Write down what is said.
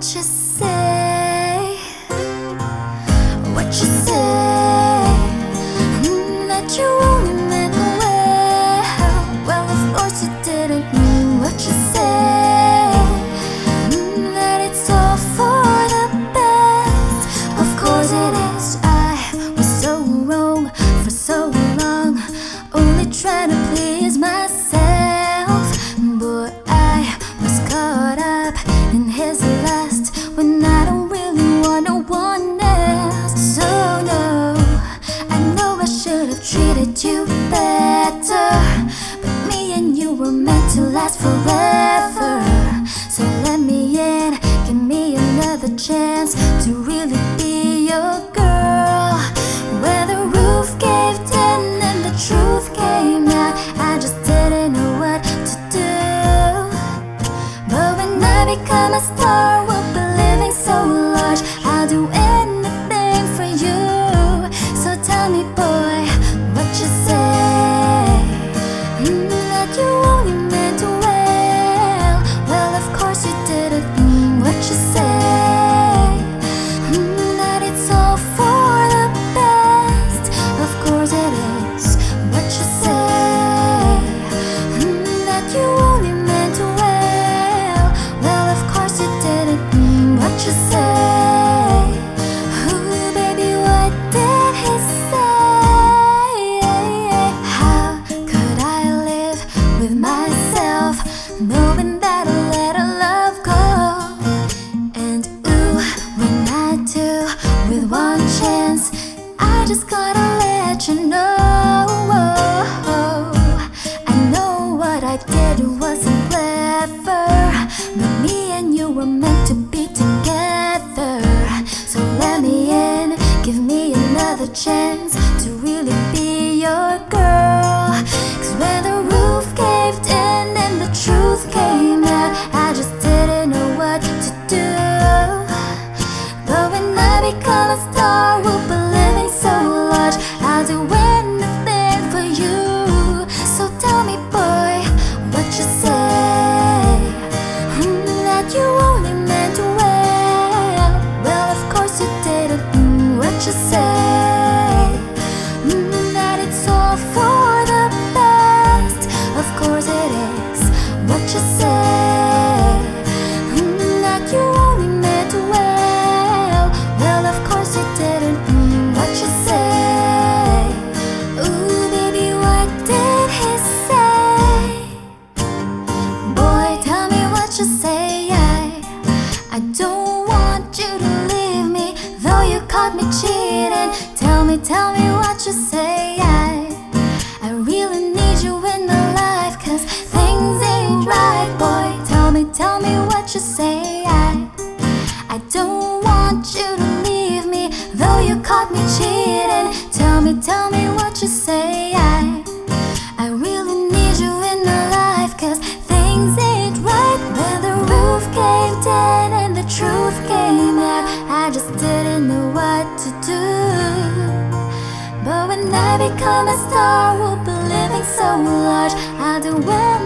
just last forever. So let me in, give me another chance to really be your girl. Where the roof caved in and the truth came out, I just didn't know what to do. But when I become a star. chance to really be your girl. Cause when the roof caved in and the truth came out, I just didn't know what to do. But when I become a star, we'll I don't want you to leave me, though you caught me cheating. Tell me, tell me what you say. I, I really need you in my life, cause things ain't right, boy. Tell me, tell me what you say. I, I don't want you to leave me, though you caught me cheating. become a star who'll be living so large. I do well.